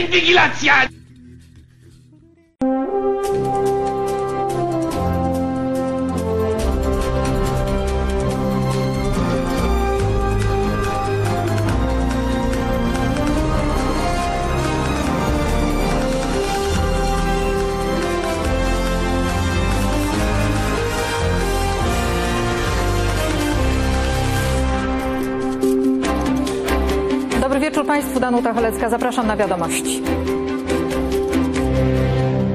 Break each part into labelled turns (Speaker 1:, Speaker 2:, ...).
Speaker 1: invigilazione Zapraszam na wiadomości.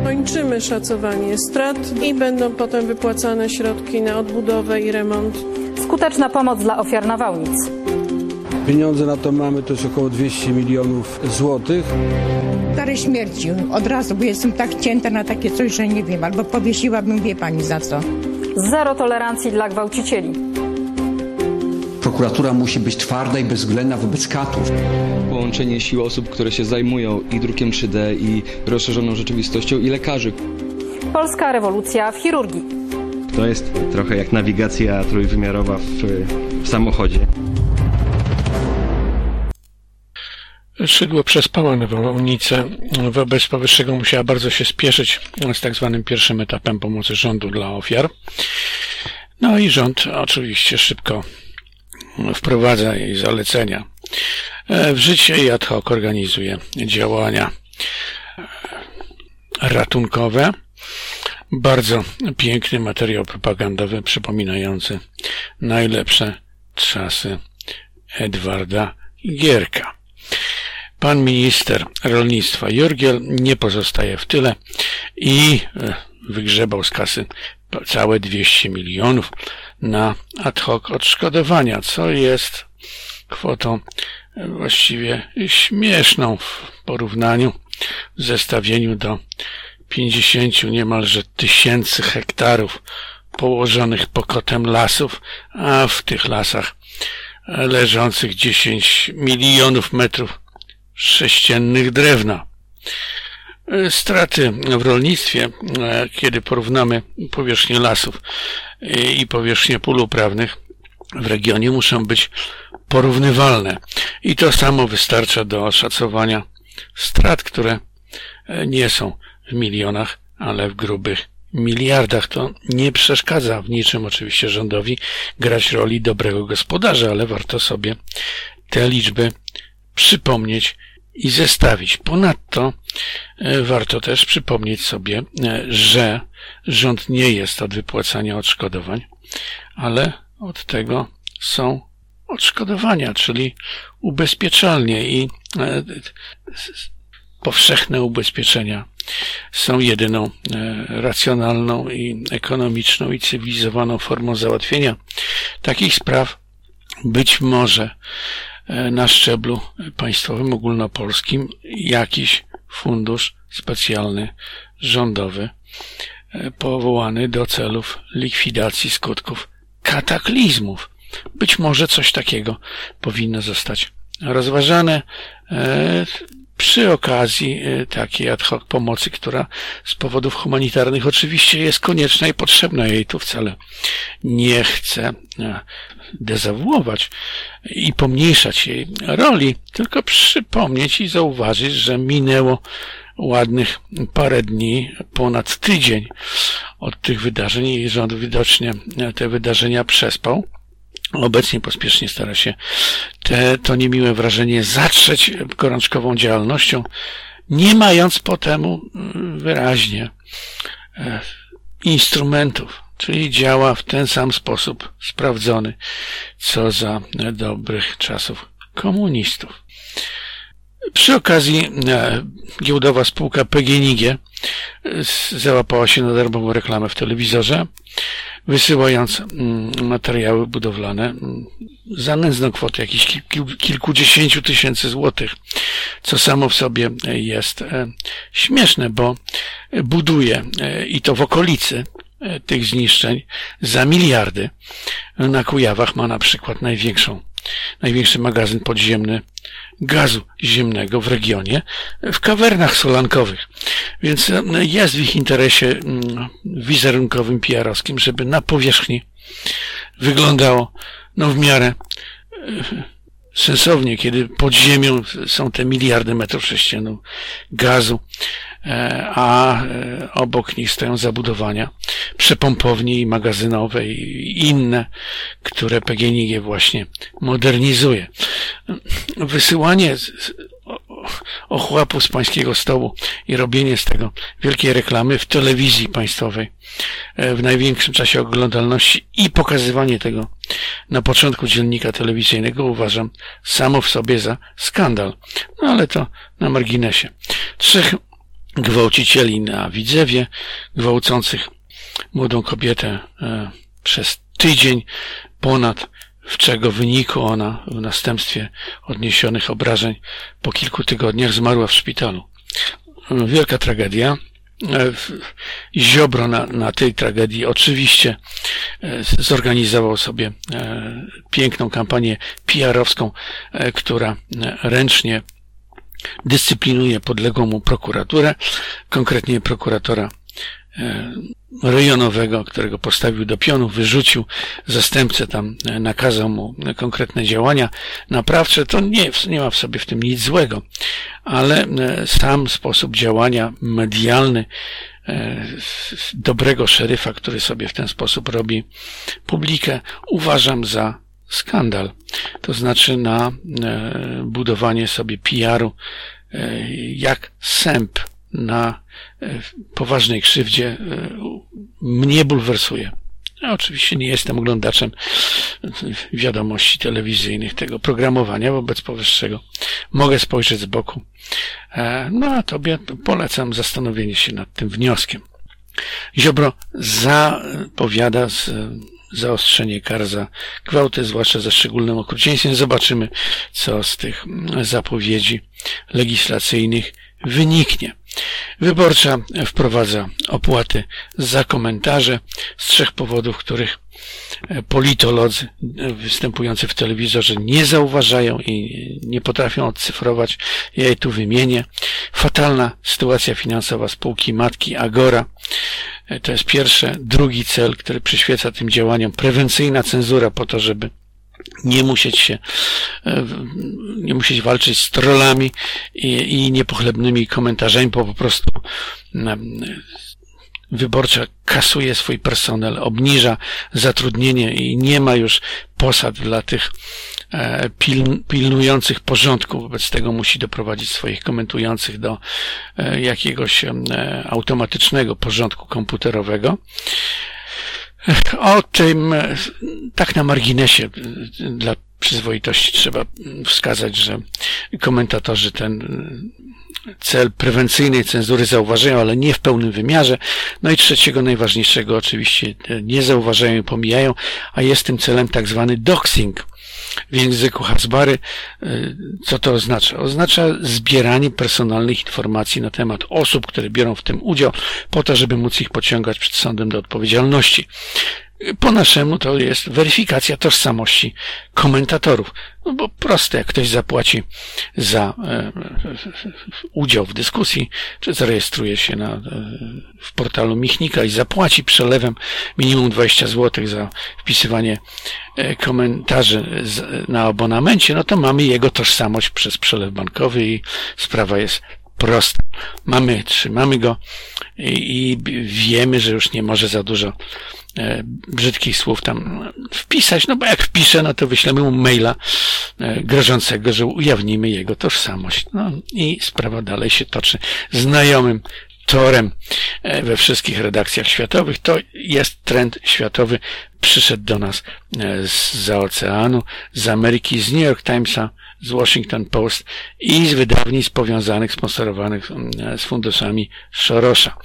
Speaker 2: Kończymy szacowanie strat i będą potem wypłacane środki na odbudowę i remont.
Speaker 1: Skuteczna pomoc dla ofiar nawałnic.
Speaker 3: Pieniądze na to mamy, to jest około 200 milionów złotych.
Speaker 4: Karę śmierci od razu, bo jestem tak cięta na takie coś, że nie wiem, albo powiesiłabym, wie pani za co.
Speaker 1: Zero tolerancji dla gwałcicieli.
Speaker 5: Prokuratura musi być twarda i bezwzględna wobec katów.
Speaker 6: Połączenie sił osób, które się zajmują i drukiem 3D, i rozszerzoną rzeczywistością, i lekarzy.
Speaker 1: Polska rewolucja w chirurgii.
Speaker 7: To jest trochę jak nawigacja trójwymiarowa w, w samochodzie.
Speaker 8: Szydło przespała nawałnicę. Wobec powyższego musiała bardzo się spieszyć z tak zwanym pierwszym etapem pomocy rządu dla ofiar. No i rząd oczywiście szybko wprowadza jej zalecenia w życie i ad hoc organizuje działania ratunkowe. Bardzo piękny materiał propagandowy przypominający najlepsze czasy Edwarda Gierka. Pan minister rolnictwa Jurgiel nie pozostaje w tyle i wygrzebał z kasy całe 200 milionów na ad hoc odszkodowania, co jest kwotą właściwie śmieszną w porównaniu, w zestawieniu do 50 niemalże tysięcy hektarów położonych pokotem lasów, a w tych lasach leżących 10 milionów metrów sześciennych drewna. Straty w rolnictwie, kiedy porównamy powierzchnię lasów i powierzchnię pól uprawnych w regionie muszą być porównywalne. I to samo wystarcza do oszacowania strat, które nie są w milionach, ale w grubych miliardach. To nie przeszkadza w niczym oczywiście rządowi grać roli dobrego gospodarza, ale warto sobie te liczby przypomnieć i zestawić. Ponadto warto też przypomnieć sobie, że rząd nie jest od wypłacania odszkodowań, ale od tego są odszkodowania, czyli ubezpieczalnie i powszechne ubezpieczenia są jedyną racjonalną i ekonomiczną i cywilizowaną formą załatwienia takich spraw. Być może na szczeblu państwowym, ogólnopolskim jakiś fundusz specjalny, rządowy, powołany do celów likwidacji skutków kataklizmów. Być może coś takiego powinno zostać rozważane przy okazji takiej ad hoc pomocy, która z powodów humanitarnych oczywiście jest konieczna i potrzebna. Jej tu wcale nie chcę dezawuować i pomniejszać jej roli, tylko przypomnieć i zauważyć, że minęło ładnych parę dni, ponad tydzień od tych wydarzeń i rząd widocznie te wydarzenia przespał. Obecnie pospiesznie stara się te, to niemiłe wrażenie zatrzeć gorączkową działalnością, nie mając po temu wyraźnie instrumentów, czyli działa w ten sam sposób sprawdzony, co za dobrych czasów komunistów. Przy okazji giełdowa spółka PGNiG załapała się na darmową reklamę w telewizorze, wysyłając materiały budowlane za nędzną kwotę jakichś kilkudziesięciu tysięcy złotych, co samo w sobie jest śmieszne, bo buduje i to w okolicy tych zniszczeń za miliardy. Na Kujawach ma na przykład największą, największy magazyn podziemny gazu ziemnego w regionie, w kawernach solankowych. Więc jest w ich interesie wizerunkowym, PR-owskim, żeby na powierzchni wyglądało no w miarę sensownie, kiedy pod ziemią są te miliardy metrów sześciennych gazu, e, a e, obok nich stoją zabudowania przepompownie i magazynowe i inne, które PGNiG właśnie modernizuje. Wysyłanie ochłapu z pańskiego stołu i robienie z tego wielkiej reklamy w telewizji państwowej e, w największym czasie oglądalności i pokazywanie tego na początku dziennika telewizyjnego uważam samo w sobie za skandal. No ale to na marginesie. Trzech gwałcicieli na Widzewie, gwałcących młodą kobietę e, przez tydzień ponad w czego wyniku ona w następstwie odniesionych obrażeń po kilku tygodniach zmarła w szpitalu. Wielka tragedia. Ziobro na, na tej tragedii oczywiście e, zorganizował sobie e, piękną kampanię PR-owską, e, która ręcznie dyscyplinuje podległą mu prokuraturę, konkretnie prokuratora rejonowego, którego postawił do pionu, wyrzucił zastępcę tam, e, nakazał mu konkretne działania naprawcze, to nie, nie ma w sobie w tym nic złego, ale e, sam sposób działania medialny e, dobrego szeryfa, który sobie w ten sposób robi publikę, uważam za skandal. To znaczy na budowanie sobie PR-u jak sęp na e, poważnej krzywdzie e, mnie bulwersuje. Ja oczywiście nie jestem oglądaczem wiadomości telewizyjnych, tego programowania wobec powyższego. Mogę spojrzeć z boku. E, no a tobie polecam zastanowienie się nad tym wnioskiem. Ziobro zapowiada z zaostrzenie kar za gwałty, zwłaszcza za szczególnym okrucieństwem. Zobaczymy, co z tych zapowiedzi legislacyjnych wyniknie. Wyborcza wprowadza opłaty za komentarze z trzech powodów, których e, politolodzy e, występujący w telewizorze nie zauważają i nie potrafią odcyfrować. Ja je tu wymienię. Fatalna sytuacja finansowa spółki matki Agora. E, to jest pierwsze. Drugi cel, który przyświeca tym działaniom, prewencyjna cenzura po to, żeby nie musieć się, e, nie musieć walczyć z trollami i, i niepochlebnymi komentarzami, bo po prostu e, wyborcza kasuje swój personel, obniża zatrudnienie i nie ma już posad dla tych e, pilnujących porządku. Wobec tego musi doprowadzić swoich komentujących do jakiegoś automatycznego porządku komputerowego. O tym, tak na marginesie, dla przyzwoitości trzeba wskazać, że komentatorzy ten cel prewencyjnej cenzury zauważają, ale nie w pełnym wymiarze. No i trzeciego, najważniejszego oczywiście nie zauważają i pomijają, a jest tym celem tak zwany doxing w języku Hasbary. Y, co to oznacza? Oznacza zbieranie personalnych informacji na temat osób, które biorą w tym udział, po to, żeby móc ich pociągać przed sądem do odpowiedzialności. Po naszemu to jest weryfikacja tożsamości komentatorów. No bo proste, jak ktoś zapłaci za e, udział w dyskusji, czy zarejestruje się na, e, w portalu Michnika i zapłaci przelewem minimum 20 zł za wpisywanie e, komentarzy z, na abonamencie, no to mamy jego tożsamość przez przelew bankowy i sprawa jest prosta. Mamy, trzymamy go i, i wiemy, że już nie może za dużo e, brzydkich słów tam wpisać, no bo jak wpisze, no to wyślemy mu maila e, grożącego, że ujawnimy jego tożsamość. No i sprawa dalej się toczy znajomym torem e, we wszystkich redakcjach światowych. To jest trend światowy. Przyszedł do nas e, z oceanu, z Ameryki, z New York Timesa, z Washington Post i z wydawnictw powiązanych, sponsorowanych mm, z funduszami Sorosza.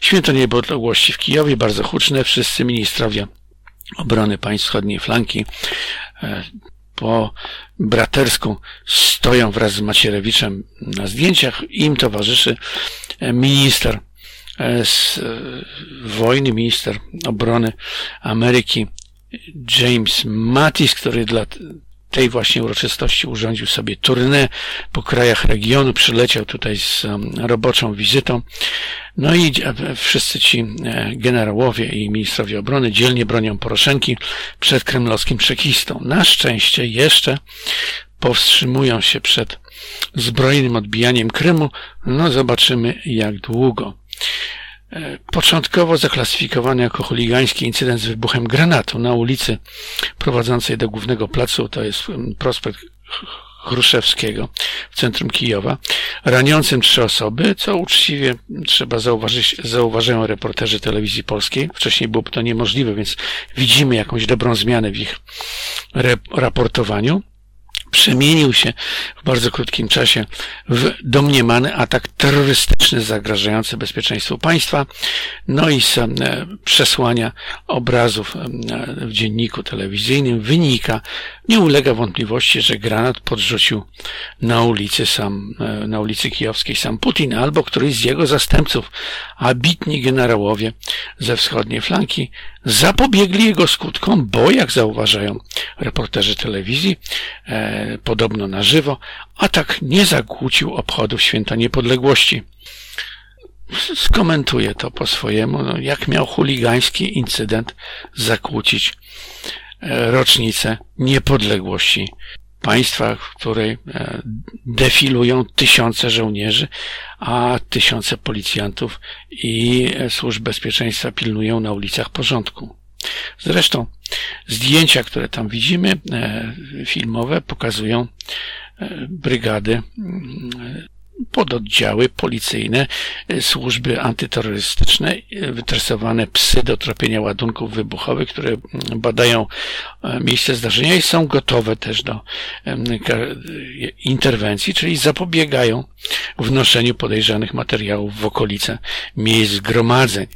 Speaker 8: Święto Niepodległości w Kijowie, bardzo huczne, wszyscy ministrowie obrony państw wschodniej flanki e, po bratersku stoją wraz z Macierewiczem na zdjęciach. Im towarzyszy e, minister e, z wojny, minister obrony Ameryki James Mattis, który dla tej właśnie uroczystości urządził sobie turnę po krajach regionu, przyleciał tutaj z um, roboczą wizytą. No i wszyscy ci e, generałowie i ministrowie obrony dzielnie bronią Poroszenki przed kremlowskim czekistą. Na szczęście jeszcze powstrzymują się przed zbrojnym odbijaniem Krymu, no zobaczymy jak długo. E, początkowo zaklasyfikowany jako chuligański incydent z wybuchem granatu na ulicy prowadzącej do głównego placu, to jest prospekt Chruszewskiego w centrum Kijowa, raniącym trzy osoby, co uczciwie trzeba zauważyć, zauważają reporterzy telewizji polskiej. Wcześniej byłoby to niemożliwe, więc widzimy jakąś dobrą zmianę w ich raportowaniu przemienił się w bardzo krótkim czasie w domniemany atak terrorystyczny zagrażający bezpieczeństwu państwa, no i z e, przesłania obrazów e, w dzienniku telewizyjnym wynika, nie ulega wątpliwości, że granat podrzucił na ulicy sam, e, na ulicy Kijowskiej sam Putin albo któryś z jego zastępców, a bitni generałowie ze wschodniej flanki zapobiegli jego skutkom, bo jak zauważają reporterzy telewizji, e, podobno na żywo, atak nie zakłócił obchodów Święta Niepodległości. Skomentuję to po swojemu, no, jak miał chuligański incydent zakłócić rocznicę niepodległości państwa, w której e, defilują tysiące żołnierzy, a tysiące policjantów i e, służb bezpieczeństwa pilnują na ulicach porządku. Zresztą zdjęcia, które tam widzimy, e, filmowe, pokazują brygady mm, pododdziały policyjne, y, służby antyterrorystyczne, y, wytresowane psy do tropienia ładunków wybuchowych, które mm, badają e, miejsce zdarzenia i są gotowe też do interwencji, czyli zapobiegają wnoszeniu podejrzanych materiałów w okolice miejsc zgromadzeń.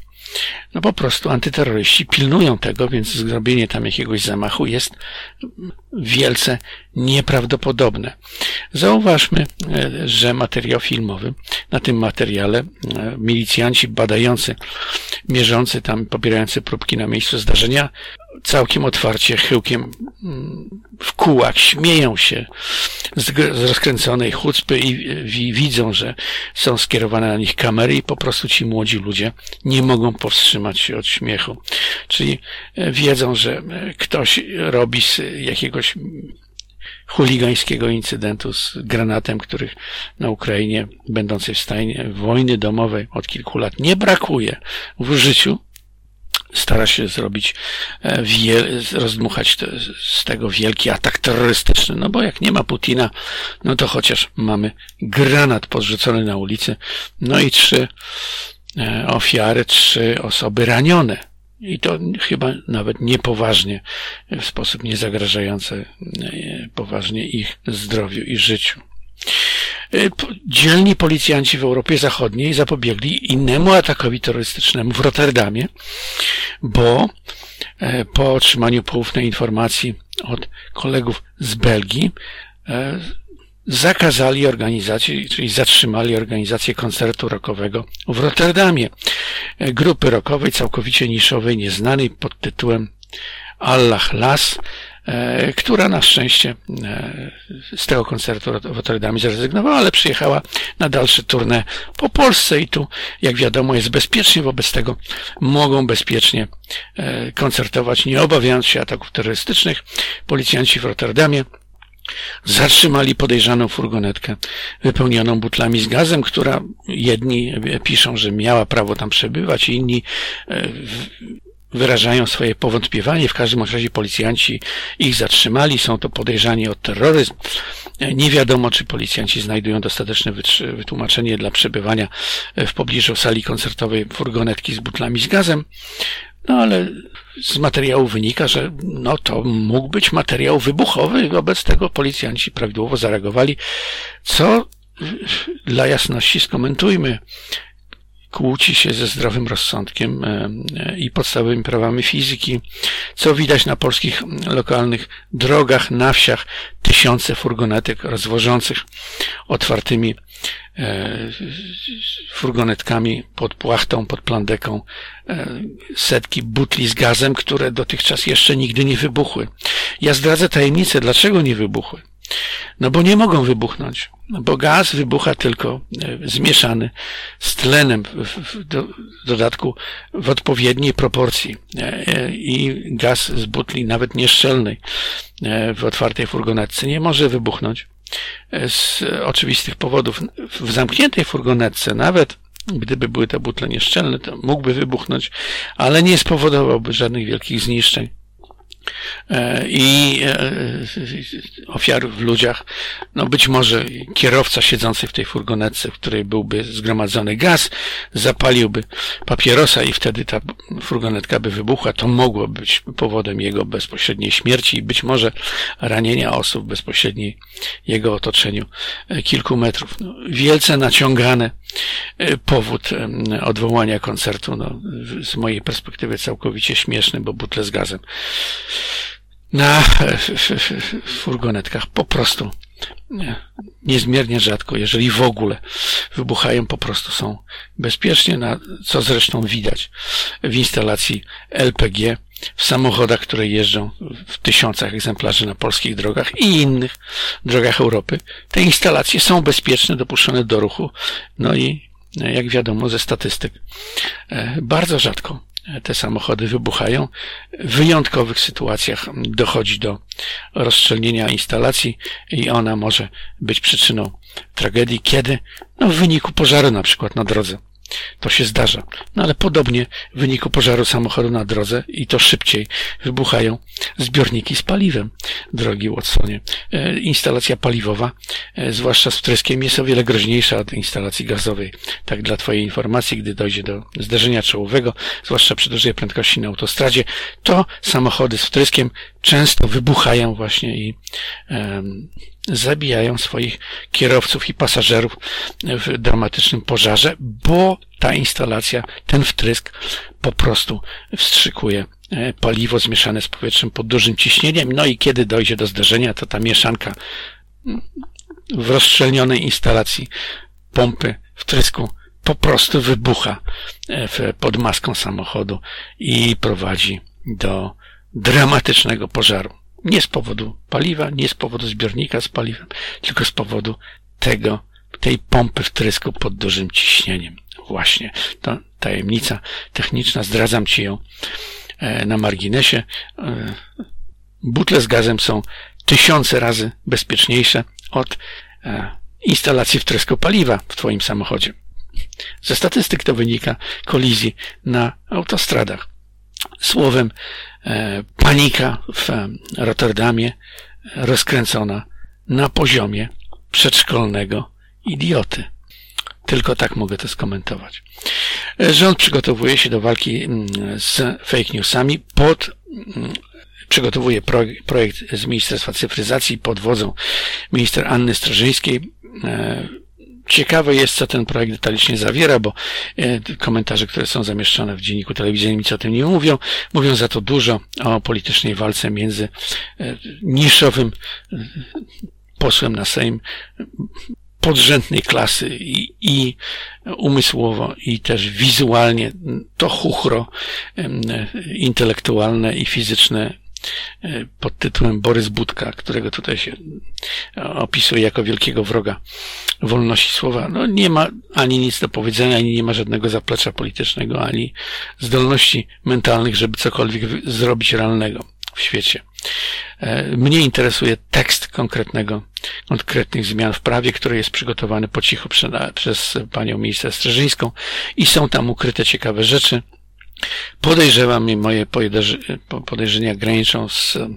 Speaker 8: No po prostu antyterroryści pilnują tego, więc zrobienie tam jakiegoś zamachu jest wielce nieprawdopodobne. Zauważmy, e, że materiał filmowy, na tym materiale e, milicjanci badający, mierzący tam, pobierający próbki na miejscu zdarzenia, całkiem otwarcie, chyłkiem mm, w kółach, śmieją się z, z rozkręconej chucpy i, i widzą, że są skierowane na nich kamery i po prostu ci młodzi ludzie nie mogą powstrzymać się od śmiechu. Czyli e, wiedzą, że ktoś robi z jakiegoś chuligańskiego incydentu z granatem, których na Ukrainie, będącej w stanie wojny domowej od kilku lat nie brakuje w życiu, stara się zrobić, e, rozdmuchać z tego wielki atak terrorystyczny. No bo jak nie ma Putina, no to chociaż mamy granat podrzucony na ulicy, no i trzy e, ofiary, trzy osoby ranione. I to chyba nawet niepoważnie, w sposób niezagrażający e, poważnie ich zdrowiu i życiu. E, dzielni policjanci w Europie Zachodniej zapobiegli innemu atakowi terrorystycznemu w Rotterdamie, bo e, po otrzymaniu poufnej informacji od kolegów z Belgii zakazali organizację, czyli zatrzymali organizację koncertu rockowego w Rotterdamie. Grupy rockowej całkowicie niszowej, nieznanej pod tytułem Allah Las, e, która na szczęście e, z tego koncertu w Rotterdamie zrezygnowała, ale przyjechała na dalsze tournée po Polsce i tu, jak wiadomo, jest bezpiecznie, wobec tego mogą bezpiecznie e, koncertować, nie obawiając się ataków terrorystycznych. Policjanci w Rotterdamie Zatrzymali podejrzaną furgonetkę wypełnioną butlami z gazem, która jedni piszą, że miała prawo tam przebywać, inni e, wyrażają swoje powątpiewanie. W każdym razie policjanci ich zatrzymali. Są to podejrzani o terroryzm. Nie wiadomo, czy policjanci znajdują dostateczne wytłumaczenie dla przebywania w pobliżu sali koncertowej furgonetki z butlami z gazem. No ale z materiału wynika, że no to mógł być materiał wybuchowy, wobec tego policjanci prawidłowo zareagowali, co dla jasności skomentujmy kłóci się ze zdrowym rozsądkiem e, i podstawowymi prawami fizyki, co widać na polskich lokalnych drogach, na wsiach, tysiące furgonetek rozwożących otwartymi e, furgonetkami pod płachtą, pod plandeką, setki butli z gazem, które dotychczas jeszcze nigdy nie wybuchły. Ja zdradzę tajemnicę, dlaczego nie wybuchły. No bo nie mogą wybuchnąć, no bo gaz wybucha tylko e, zmieszany z tlenem, w dodatku w odpowiedniej proporcji e, i gaz z butli, nawet nieszczelnej, w otwartej furgonetce nie może wybuchnąć z oczywistych powodów. W zamkniętej furgonetce nawet gdyby były te butle nieszczelne, to mógłby wybuchnąć, ale nie spowodowałby żadnych wielkich zniszczeń. E, i e, ofiar w ludziach. No być może kierowca siedzący w tej furgonetce, w której byłby zgromadzony gaz, zapaliłby papierosa i wtedy ta furgonetka by wybuchła. To mogło być powodem jego bezpośredniej śmierci i być może ranienia osób bezpośredniej jego otoczeniu e, kilku metrów. No, wielce naciągane powód odwołania koncertu, no, z mojej perspektywy całkowicie śmieszny, bo butle z gazem na furgonetkach po prostu. Nie, niezmiernie rzadko, jeżeli w ogóle. Wybuchają, po prostu są bezpiecznie, na, co zresztą widać w instalacji LPG, w samochodach, które jeżdżą w tysiącach egzemplarzy na polskich drogach i innych drogach Europy. Te instalacje są bezpieczne, dopuszczone do ruchu, no i jak wiadomo ze statystyk, e, bardzo rzadko te samochody wybuchają. W wyjątkowych sytuacjach dochodzi do rozszczelnienia instalacji i ona może być przyczyną tragedii, kiedy no, w wyniku pożaru na przykład na drodze to się zdarza. No ale podobnie w wyniku pożaru samochodu na drodze i to szybciej wybuchają zbiorniki z paliwem, drogi Watsonie. E, instalacja paliwowa, e, zwłaszcza z wtryskiem, jest o wiele groźniejsza od instalacji gazowej. Tak dla Twojej informacji, gdy dojdzie do zderzenia czołowego, zwłaszcza przy dużej prędkości na autostradzie, to samochody z wtryskiem często wybuchają właśnie i um, zabijają swoich kierowców i pasażerów w dramatycznym pożarze, bo ta instalacja, ten wtrysk po prostu wstrzykuje e, paliwo zmieszane z powietrzem pod dużym ciśnieniem. No i kiedy dojdzie do zderzenia, to ta mieszanka w rozszczelnionej instalacji pompy wtrysku po prostu wybucha e, pod maską samochodu i prowadzi do dramatycznego pożaru. Nie z powodu paliwa, nie z powodu zbiornika z paliwem, tylko z powodu tego, tej pompy wtrysku pod dużym ciśnieniem. Właśnie, to tajemnica techniczna, zdradzam Ci ją e, na marginesie. E, butle z gazem są tysiące razy bezpieczniejsze od e, instalacji wtrysku paliwa w Twoim samochodzie. Ze statystyk to wynika kolizji na autostradach. Słowem, panika w Rotterdamie rozkręcona na poziomie przedszkolnego idioty. Tylko tak mogę to skomentować. E, rząd przygotowuje się do walki mm, z fake newsami pod mm, przygotowuje projekt z Ministerstwa Cyfryzacji pod wodzą minister Anny Strażyńskiej e, Ciekawe jest, co ten projekt detalicznie zawiera, bo e, komentarze, które są zamieszczone w dzienniku telewizyjnym, nic o tym nie mówią. Mówią za to dużo o politycznej walce między e, niszowym e, posłem na Sejm podrzędnej klasy i, i umysłowo, i też wizualnie to chuchro intelektualne i fizyczne pod tytułem Borys Budka, którego tutaj się opisuje jako wielkiego wroga wolności słowa, no nie ma ani nic do powiedzenia, ani nie ma żadnego zaplecza politycznego, ani zdolności mentalnych, żeby cokolwiek zrobić realnego w świecie. E, mnie interesuje tekst konkretnego, konkretnych zmian w prawie, który jest przygotowany po cichu przez panią minister Strzeżyńską i są tam ukryte ciekawe rzeczy, Podejrzewam i moje podejrzenia graniczą z e,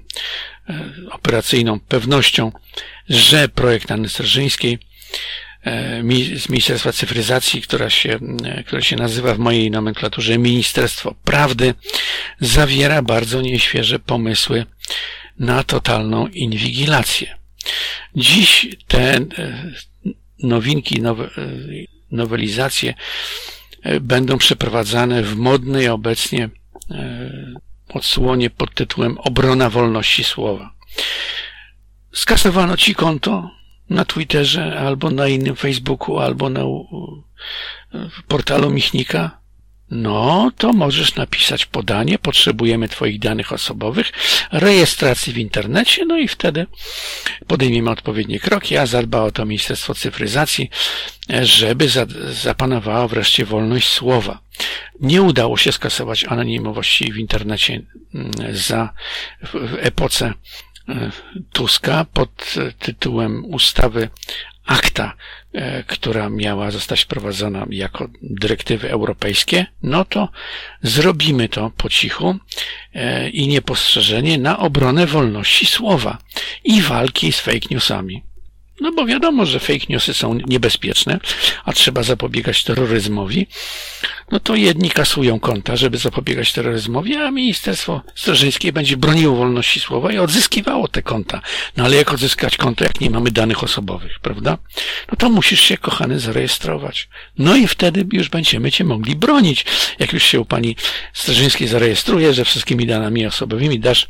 Speaker 8: operacyjną pewnością, że projekt Anny Strzeżyńskiej e, z Ministerstwa Cyfryzacji, która się, e, która się nazywa w mojej nomenklaturze Ministerstwo Prawdy, zawiera bardzo nieświeże pomysły na totalną inwigilację. Dziś te nowinki, nowe, nowelizacje będą przeprowadzane w modnej obecnie e, odsłonie pod tytułem Obrona wolności słowa. Skasowano ci konto na Twitterze, albo na innym Facebooku, albo na portalu Michnika. no to możesz napisać podanie, potrzebujemy Twoich danych osobowych, rejestracji w internecie, no i wtedy podejmiemy odpowiednie kroki, a zadba o to Ministerstwo Cyfryzacji, żeby zapanowała wreszcie wolność słowa. Nie udało się skasować anonimowości w internecie mm, za w epoce Tuska pod tytułem ustawy akta, e, która miała zostać wprowadzona jako dyrektywy europejskie, no to zrobimy to po cichu e, i niepostrzeżenie na obronę wolności słowa i walki z fake newsami. No bo wiadomo, że fake newsy są niebezpieczne, a trzeba zapobiegać terroryzmowi. No to jedni kasują konta, żeby zapobiegać terroryzmowi, a Ministerstwo Strażnickie będzie broniło wolności słowa i odzyskiwało te konta. No ale jak odzyskać konto, jak nie mamy danych osobowych, prawda? No to musisz się, kochany, zarejestrować. No i wtedy już będziemy cię mogli bronić. Jak już się u pani Strażyńskiej zarejestruje, że wszystkimi danymi osobowymi dasz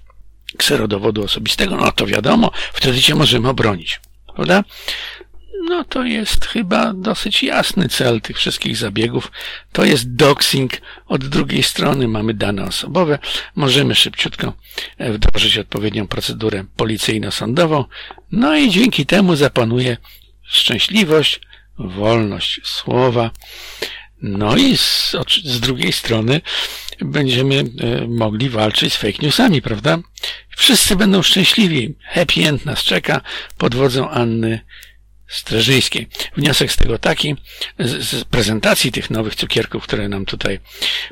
Speaker 8: kserodowodu osobistego, no to wiadomo, wtedy cię możemy obronić prawda? No to jest chyba dosyć jasny cel tych wszystkich zabiegów. To jest doxing. Od drugiej strony mamy dane osobowe. Możemy szybciutko e, wdrożyć odpowiednią procedurę policyjno-sądową. No i dzięki temu zapanuje szczęśliwość, wolność słowa. No i z, z drugiej strony będziemy e, mogli walczyć z fake newsami, prawda? Wszyscy będą szczęśliwi. Happy end nas czeka pod wodzą Anny Streżyńskiej. Wniosek z tego taki, z, z, prezentacji tych nowych cukierków, które nam tutaj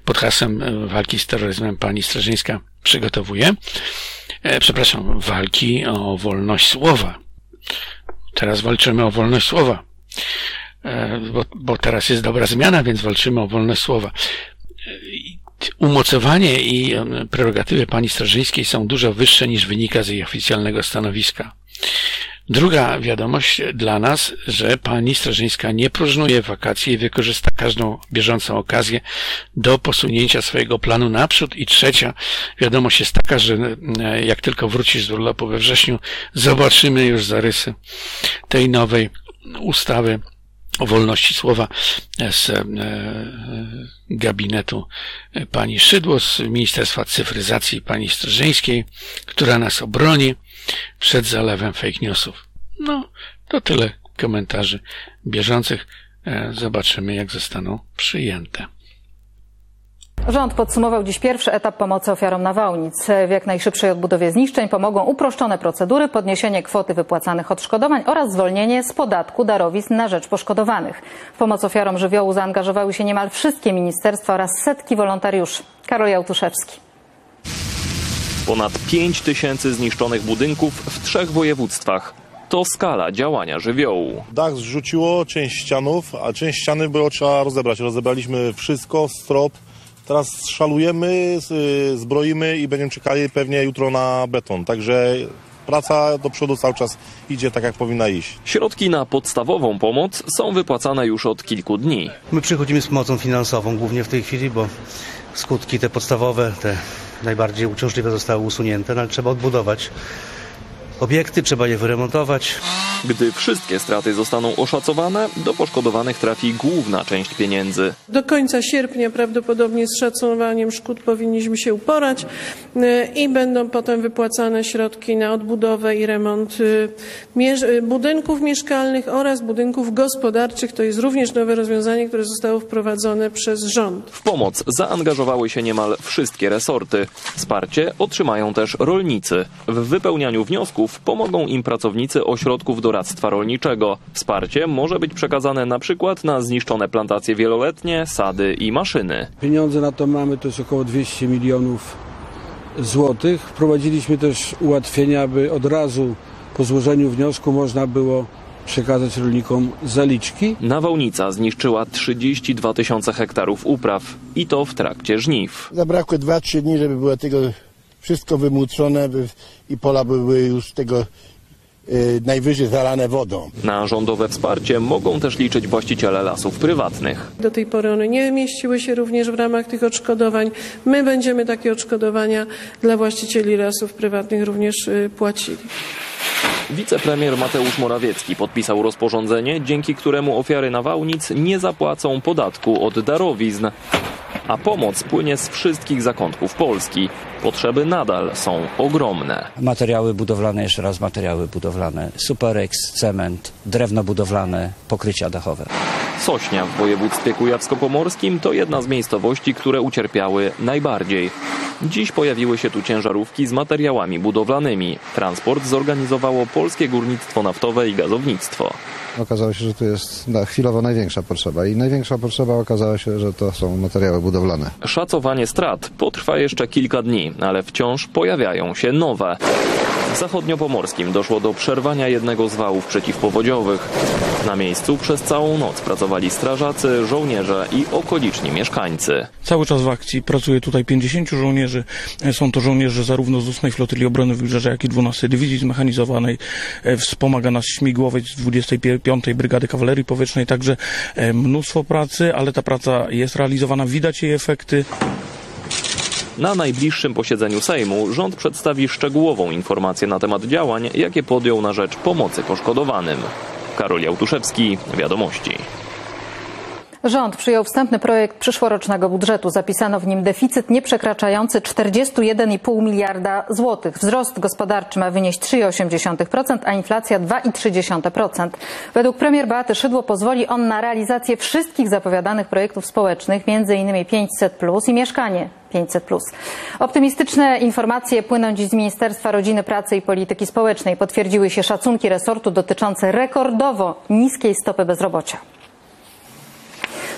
Speaker 8: pod hasłem e, walki z terroryzmem pani Streżyńska przygotowuje. E, przepraszam, walki o wolność słowa. Teraz walczymy o wolność słowa. Bo, bo teraz jest dobra zmiana, więc walczymy o wolność słowa. Umocowanie i prerogatywy pani Strażyńskiej są dużo wyższe niż wynika z jej oficjalnego stanowiska. Druga wiadomość dla nas, że pani Strażyńska nie próżnuje wakacji i wykorzysta każdą bieżącą okazję do posunięcia swojego planu naprzód. I trzecia wiadomość jest taka, że jak tylko wrócisz z urlopu we wrześniu, zobaczymy już zarysy tej nowej ustawy o wolności słowa z e, gabinetu pani Szydło, z Ministerstwa Cyfryzacji pani Strzeżyńskiej, która nas obroni przed zalewem fake newsów. No, to tyle komentarzy bieżących. E, zobaczymy, jak zostaną przyjęte.
Speaker 1: Rząd podsumował dziś pierwszy etap pomocy ofiarom nawałnic. W jak najszybszej odbudowie zniszczeń pomogą uproszczone procedury, podniesienie kwoty wypłacanych odszkodowań oraz zwolnienie z podatku darowizn na rzecz poszkodowanych. W pomoc ofiarom żywiołu zaangażowały się niemal wszystkie ministerstwa oraz setki wolontariuszy. Karol Jałtuszewski.
Speaker 9: Ponad 5 tysięcy zniszczonych budynków w trzech województwach. To skala działania żywiołu.
Speaker 10: Dach zrzuciło, część ścianów, a część ściany było trzeba rozebrać. Rozebraliśmy wszystko, strop, Teraz szalujemy, zbroimy i będziemy czekali pewnie jutro na beton. Także praca do przodu cały czas idzie tak, jak powinna iść.
Speaker 9: Środki na podstawową pomoc są wypłacane już od kilku dni.
Speaker 11: My przychodzimy z pomocą finansową głównie w tej chwili, bo skutki te podstawowe, te najbardziej uciążliwe zostały usunięte, no ale trzeba odbudować obiekty, trzeba je wyremontować.
Speaker 9: Gdy wszystkie straty zostaną oszacowane, do poszkodowanych trafi główna część pieniędzy.
Speaker 2: Do końca sierpnia prawdopodobnie z szacowaniem szkód powinniśmy się uporać e, i będą potem wypłacane środki na odbudowę i remont e, e, budynków mieszkalnych oraz budynków gospodarczych. To jest również nowe rozwiązanie, które zostało wprowadzone przez rząd.
Speaker 9: W pomoc zaangażowały się niemal wszystkie resorty. Wsparcie otrzymają też rolnicy. W wypełnianiu wniosków pomogą im pracownicy ośrodków do doradztwa rolniczego. Wsparcie może być przekazane na przykład na zniszczone plantacje wieloletnie, sady i maszyny.
Speaker 3: Pieniądze na to mamy, to jest około 200 milionów złotych. Wprowadziliśmy też ułatwienia, aby od razu po złożeniu wniosku można było przekazać rolnikom zaliczki.
Speaker 9: Nawałnica zniszczyła 32 tysiące hektarów upraw i to w trakcie żniw.
Speaker 12: Zabrakło 2-3 dni, żeby było tego wszystko wymucone i pola były już tego Y, najwyżej zalane wodą.
Speaker 9: Na rządowe wsparcie mogą też liczyć właściciele lasów prywatnych.
Speaker 2: Do tej pory one nie mieściły się również w ramach tych odszkodowań. My będziemy takie odszkodowania dla właścicieli lasów prywatnych również y, płacili.
Speaker 9: Wicepremier Mateusz Morawiecki podpisał rozporządzenie, dzięki któremu ofiary nawałnic nie zapłacą podatku od darowizn. A pomoc płynie z wszystkich zakątków Polski. Potrzeby nadal są ogromne.
Speaker 13: Materiały budowlane, jeszcze raz materiały budowlane. Superex, cement, drewno budowlane, pokrycia dachowe.
Speaker 9: Sośnia w województwie kujawsko-pomorskim to jedna z miejscowości, które ucierpiały najbardziej. Dziś pojawiły się tu ciężarówki z materiałami budowlanymi. Transport zorganizowało Polskie Górnictwo Naftowe i Gazownictwo.
Speaker 14: Okazało się, że tu jest na chwilowo największa potrzeba i największa potrzeba okazała się, że to są materiały budowlane.
Speaker 9: Szacowanie strat potrwa jeszcze kilka dni, ale wciąż pojawiają się nowe. W zachodniopomorskim doszło do przerwania jednego z wałów przeciwpowodziowych. Na miejscu przez całą noc pracowali strażacy, żołnierze i okoliczni mieszkańcy.
Speaker 15: Cały czas w akcji pracuje tutaj 50 żołnierzy. Są to żołnierze zarówno z 8 Flotyli Obrony Wybrzeża, jak i 12 Dywizji Zmechanizowanej. E, Wspomaga nas śmigłowiec z 25 Brygady Kawalerii Powietrznej, także e, mnóstwo pracy, ale ta praca jest realizowana, widać jej efekty.
Speaker 9: Na najbliższym posiedzeniu Sejmu rząd przedstawi szczegółową informację na temat działań, jakie podjął na rzecz pomocy poszkodowanym. Karol Jałtuszewski, Wiadomości.
Speaker 1: Rząd przyjął wstępny projekt przyszłorocznego budżetu. Zapisano w nim deficyt nieprzekraczający 41,5 miliarda złotych. Wzrost gospodarczy ma wynieść 3,8%, a inflacja 2,3%. Według premier Beaty Szydło pozwoli on na realizację wszystkich zapowiadanych projektów społecznych, m.in. 500 plus i mieszkanie 500. Optymistyczne informacje płyną dziś z Ministerstwa Rodziny, Pracy i Polityki Społecznej. Potwierdziły się szacunki resortu dotyczące rekordowo niskiej stopy bezrobocia.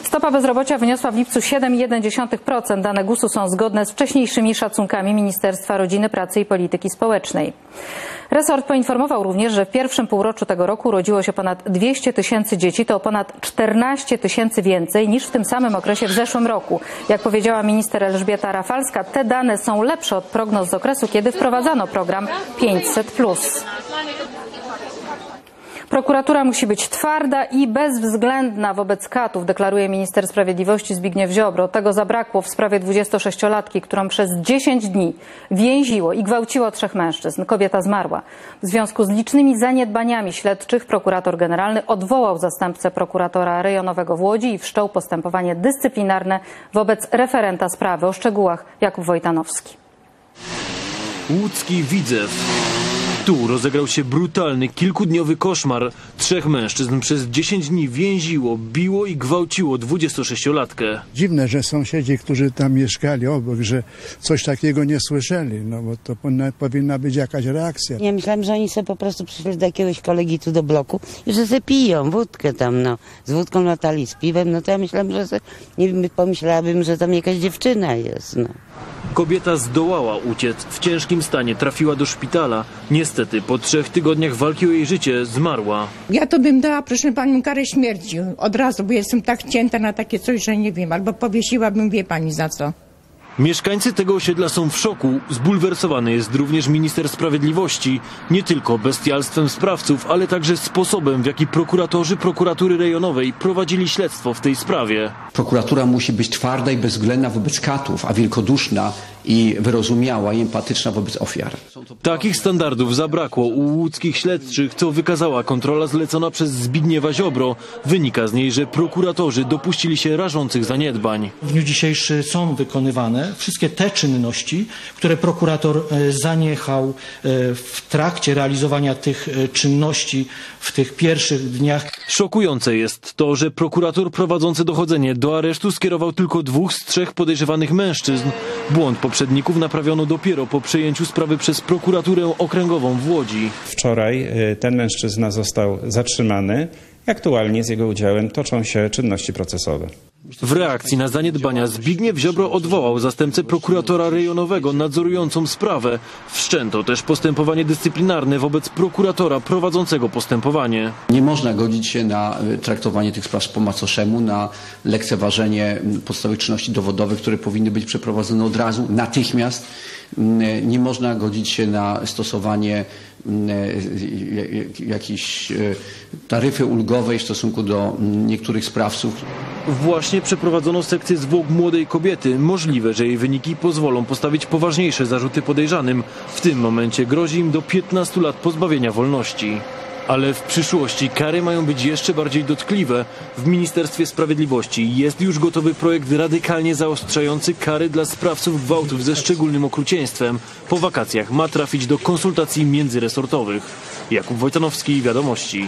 Speaker 1: Stopa bezrobocia wyniosła w lipcu 7,1%. Dane GUS-u są zgodne z wcześniejszymi szacunkami Ministerstwa Rodziny, Pracy i Polityki Społecznej. Resort poinformował również, że w pierwszym półroczu tego roku urodziło się ponad 200 tysięcy dzieci. To ponad 14 tysięcy więcej niż w tym samym okresie w zeszłym roku. Jak powiedziała minister Elżbieta Rafalska, te dane są lepsze od prognoz z okresu, kiedy wprowadzano program 500+. Prokuratura musi być twarda i bezwzględna wobec katów, deklaruje minister sprawiedliwości Zbigniew Ziobro. Tego zabrakło w sprawie 26-latki, którą przez 10 dni więziło i gwałciło trzech mężczyzn. Kobieta zmarła. W związku z licznymi zaniedbaniami śledczych prokurator generalny odwołał zastępcę prokuratora rejonowego w Łodzi i wszczął postępowanie dyscyplinarne wobec referenta sprawy. O szczegółach Jakub Wojtanowski.
Speaker 16: Łódzki Widzew. Tu rozegrał się brutalny, kilkudniowy koszmar. Trzech mężczyzn przez 10 dni więziło, biło i gwałciło 26-latkę.
Speaker 17: Dziwne, że sąsiedzi, którzy tam mieszkali obok, że coś takiego nie słyszeli, no bo to powinna, powinna być jakaś reakcja.
Speaker 18: Ja myślałam, że oni sobie po prostu przyszli do jakiegoś kolegi tu do bloku i że se piją wódkę tam, no. Z wódką latali, z piwem, no to ja myślałam, że se, nie wiem, pomyślałabym, że tam jakaś dziewczyna jest, no.
Speaker 16: Kobieta zdołała uciec. W ciężkim stanie trafiła do szpitala. Niestety, po trzech tygodniach walki o jej życie zmarła.
Speaker 4: Ja to bym dała, proszę panią, karę śmierci od razu, bo jestem tak cięta na takie coś, że nie wiem, albo powiesiłabym, wie pani za co.
Speaker 16: Mieszkańcy tego osiedla są w szoku. Zbulwersowany jest również minister sprawiedliwości. Nie tylko bestialstwem sprawców, ale także sposobem, w jaki prokuratorzy prokuratury rejonowej prowadzili śledztwo w tej sprawie.
Speaker 5: Prokuratura musi być twarda i bezwzględna wobec katów, a wielkoduszna i wyrozumiała i empatyczna wobec ofiar.
Speaker 16: Takich standardów zabrakło u łódzkich śledczych, co wykazała kontrola zlecona przez Zbigniewa Ziobro. Wynika z niej, że prokuratorzy dopuścili się rażących zaniedbań.
Speaker 19: W dniu dzisiejszym są wykonywane wszystkie te czynności, które prokurator e, zaniechał e, w trakcie realizowania tych e, czynności w tych pierwszych dniach.
Speaker 16: Szokujące jest to, że prokurator prowadzący dochodzenie do aresztu skierował tylko dwóch z trzech podejrzewanych mężczyzn. Błąd poprzedników naprawiono dopiero po przejęciu sprawy przez prokuraturę okręgową w Łodzi.
Speaker 20: Wczoraj ten mężczyzna został zatrzymany. Aktualnie z jego udziałem toczą się czynności procesowe.
Speaker 16: W reakcji na zaniedbania Zbigniew Ziobro odwołał zastępcę prokuratora rejonowego nadzorującą sprawę. Wszczęto też postępowanie dyscyplinarne wobec prokuratora prowadzącego postępowanie.
Speaker 5: Nie można godzić się na traktowanie tych spraw po macoszemu, na lekceważenie podstawowych czynności dowodowych, które powinny być przeprowadzone od razu, natychmiast. Nie można godzić się na stosowanie jakiejś taryfy ulgowej w stosunku do niektórych sprawców.
Speaker 16: Właśnie przeprowadzono sekcję zwłok młodej kobiety. Możliwe, że jej wyniki pozwolą postawić poważniejsze zarzuty podejrzanym. W tym momencie grozi im do 15 lat pozbawienia wolności. Ale w przyszłości kary mają być jeszcze bardziej dotkliwe. W Ministerstwie Sprawiedliwości jest już gotowy projekt radykalnie zaostrzający kary dla sprawców gwałtów ze szczególnym okrucieństwem. Po wakacjach ma trafić do konsultacji międzyresortowych. Jakub Wojtanowski, Wiadomości.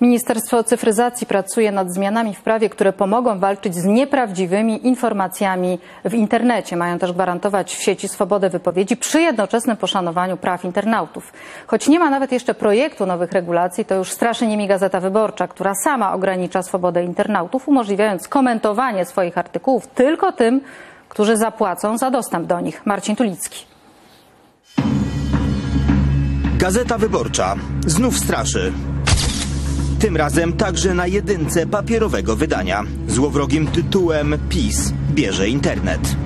Speaker 1: Ministerstwo Cyfryzacji pracuje nad zmianami w prawie, które pomogą walczyć z nieprawdziwymi informacjami w internecie. Mają też gwarantować w sieci swobodę wypowiedzi przy jednoczesnym poszanowaniu praw internautów. Choć nie ma nawet jeszcze projektu nowych regulacji, to już straszy nimi Gazeta Wyborcza, która sama ogranicza swobodę internautów, umożliwiając komentowanie swoich artykułów tylko tym, którzy zapłacą za dostęp do nich. Marcin Tulicki.
Speaker 21: Gazeta Wyborcza znów straszy. Tym razem także na jedynce papierowego wydania. Złowrogim tytułem PiS bierze internet.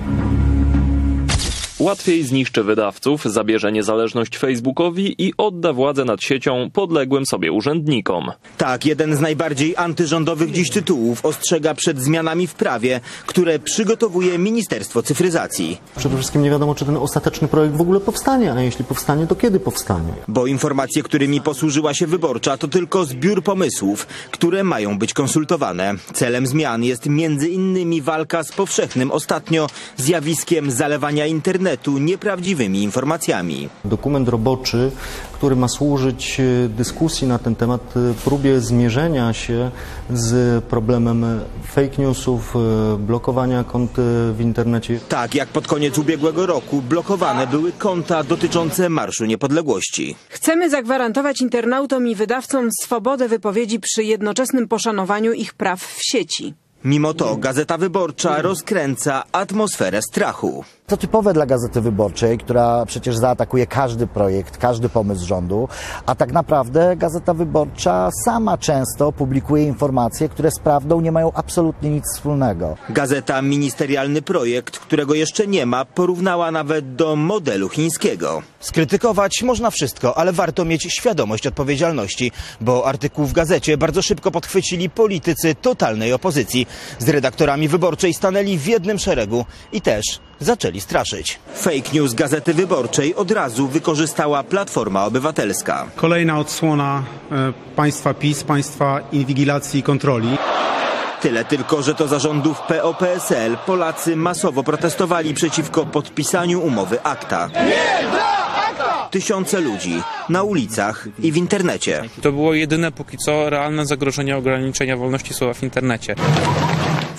Speaker 9: Łatwiej zniszczy wydawców, zabierze niezależność Facebookowi i odda władzę nad siecią podległym sobie urzędnikom.
Speaker 21: Tak, jeden z najbardziej antyrządowych dziś tytułów ostrzega przed zmianami w prawie, które przygotowuje Ministerstwo Cyfryzacji.
Speaker 22: Przede wszystkim nie wiadomo, czy ten ostateczny projekt w ogóle powstanie, a jeśli powstanie, to kiedy powstanie.
Speaker 21: Bo informacje, którymi posłużyła się wyborcza, to tylko zbiór pomysłów, które mają być konsultowane. Celem zmian jest między innymi walka z powszechnym ostatnio zjawiskiem zalewania internetu nieprawdziwymi informacjami.
Speaker 22: Dokument roboczy, który ma służyć e, dyskusji na ten temat, e, próbie zmierzenia się z problemem fake newsów, e, blokowania kont w internecie.
Speaker 21: Tak jak pod koniec ubiegłego roku blokowane były konta dotyczące Marszu Niepodległości.
Speaker 23: Chcemy zagwarantować internautom i wydawcom swobodę wypowiedzi przy jednoczesnym poszanowaniu ich praw w sieci.
Speaker 21: Mimo to Gazeta Wyborcza rozkręca atmosferę strachu.
Speaker 24: To typowe dla Gazety Wyborczej, która przecież zaatakuje każdy projekt, każdy pomysł rządu, a tak naprawdę Gazeta Wyborcza sama często publikuje informacje, które z prawdą nie mają absolutnie nic wspólnego.
Speaker 21: Gazeta ministerialny projekt, którego jeszcze nie ma, porównała nawet do modelu chińskiego. Skrytykować można wszystko, ale warto mieć świadomość odpowiedzialności, bo artykuł w gazecie bardzo szybko podchwycili politycy totalnej opozycji. Z redaktorami wyborczej stanęli w jednym szeregu i też zaczęli straszyć. Fake news Gazety Wyborczej od razu wykorzystała Platforma Obywatelska.
Speaker 25: Kolejna odsłona e, państwa PiS, państwa inwigilacji i kontroli.
Speaker 21: Tyle tylko, że to zarządów PO-PSL Polacy masowo protestowali przeciwko podpisaniu umowy akta. Tysiące ludzi na ulicach i w internecie.
Speaker 26: To było jedyne póki co realne zagrożenie ograniczenia wolności słowa w internecie.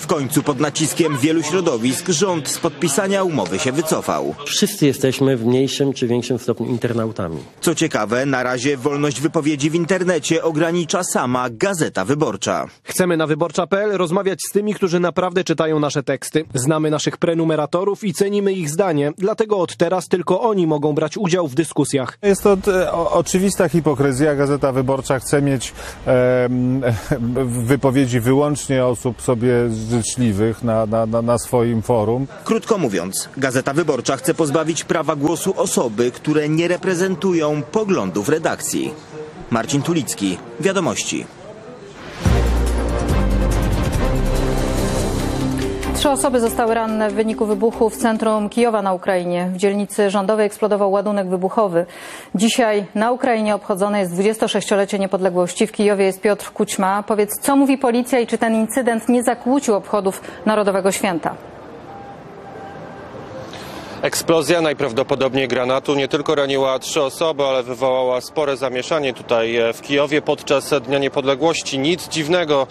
Speaker 21: W końcu pod naciskiem wielu środowisk rząd z podpisania umowy się wycofał.
Speaker 27: Wszyscy jesteśmy w mniejszym czy większym stopniu internautami.
Speaker 21: Co ciekawe, na razie wolność wypowiedzi w internecie ogranicza sama Gazeta Wyborcza.
Speaker 28: Chcemy na wyborcza.pl rozmawiać z tymi, którzy naprawdę czytają nasze teksty. Znamy naszych prenumeratorów i cenimy ich zdanie, dlatego od teraz tylko oni mogą brać udział w dyskusjach.
Speaker 29: Jest to e, o, oczywista hipokryzja. Gazeta Wyborcza chce mieć e, wypowiedzi wyłącznie osób sobie życzliwych na, na, na, na swoim forum.
Speaker 21: Krótko mówiąc, Gazeta Wyborcza chce pozbawić prawa głosu osoby, które nie reprezentują poglądów redakcji. Marcin Tulicki, Wiadomości.
Speaker 1: Trzy osoby zostały ranne w wyniku wybuchu w centrum Kijowa na Ukrainie. W dzielnicy rządowej eksplodował ładunek wybuchowy. Dzisiaj na Ukrainie obchodzone jest 26-lecie niepodległości. W Kijowie jest Piotr Kućma. Powiedz, co mówi policja i czy ten incydent nie zakłócił obchodów Narodowego Święta?
Speaker 30: Eksplozja najprawdopodobniej granatu nie tylko raniła trzy osoby, ale wywołała spore zamieszanie tutaj w Kijowie podczas Dnia Niepodległości. Nic dziwnego.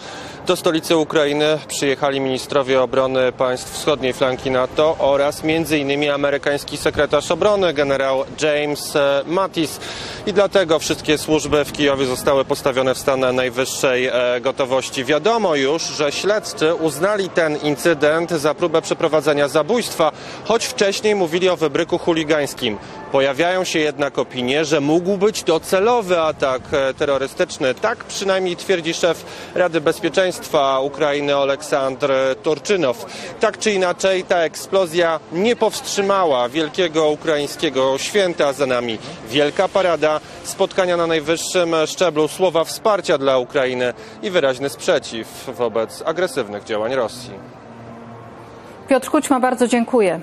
Speaker 30: Do stolicy Ukrainy przyjechali ministrowie obrony państw wschodniej flanki NATO oraz m.in. amerykański sekretarz obrony generał James Mattis. I dlatego wszystkie służby w Kijowie zostały postawione w stan najwyższej gotowości. Wiadomo już, że śledczy uznali ten incydent za próbę przeprowadzenia zabójstwa, choć wcześniej mówili o wybryku chuligańskim. Pojawiają się jednak opinie, że mógł być to celowy atak terrorystyczny. Tak przynajmniej twierdzi szef Rady Bezpieczeństwa Ukrainy Oleksandr Torczynow. Tak czy inaczej ta eksplozja nie powstrzymała wielkiego ukraińskiego święta. Za nami wielka parada, spotkania na najwyższym szczeblu, słowa wsparcia dla Ukrainy i wyraźny sprzeciw wobec agresywnych działań Rosji.
Speaker 1: Piotr Kućma, bardzo dziękuję.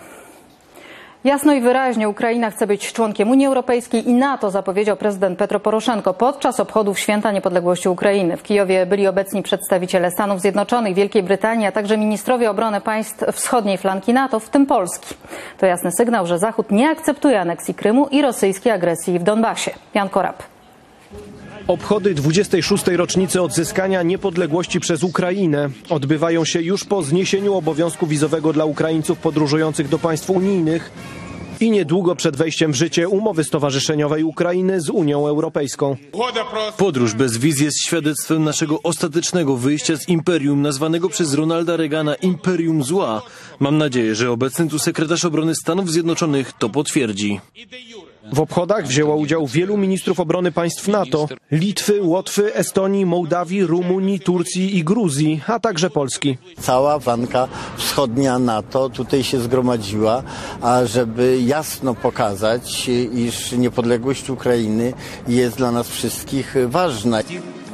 Speaker 1: Jasno i wyraźnie Ukraina chce być członkiem Unii Europejskiej i NATO, zapowiedział prezydent Petro Poroszenko podczas obchodów Święta Niepodległości Ukrainy. W Kijowie byli obecni przedstawiciele Stanów Zjednoczonych, Wielkiej Brytanii, a także ministrowie obrony państw wschodniej flanki NATO, w tym Polski. To jasny sygnał, że Zachód nie akceptuje aneksji Krymu i rosyjskiej agresji w Donbasie. Jan Korab.
Speaker 28: Obchody 26. rocznicy odzyskania niepodległości przez Ukrainę odbywają się już po zniesieniu obowiązku wizowego dla Ukraińców podróżujących do państw unijnych i niedługo przed wejściem w życie umowy stowarzyszeniowej Ukrainy z Unią Europejską.
Speaker 16: Podróż bez wiz jest świadectwem naszego ostatecznego wyjścia z imperium nazwanego przez Ronalda Reagana imperium zła. Mam nadzieję, że obecny tu sekretarz obrony Stanów Zjednoczonych to potwierdzi.
Speaker 28: W obchodach wzięło udział wielu ministrów obrony państw NATO, Litwy, Łotwy, Estonii, Mołdawii, Rumunii, Turcji i Gruzji, a także Polski.
Speaker 31: Cała wanka wschodnia NATO tutaj się zgromadziła, żeby jasno pokazać, iż niepodległość Ukrainy jest dla nas wszystkich ważna.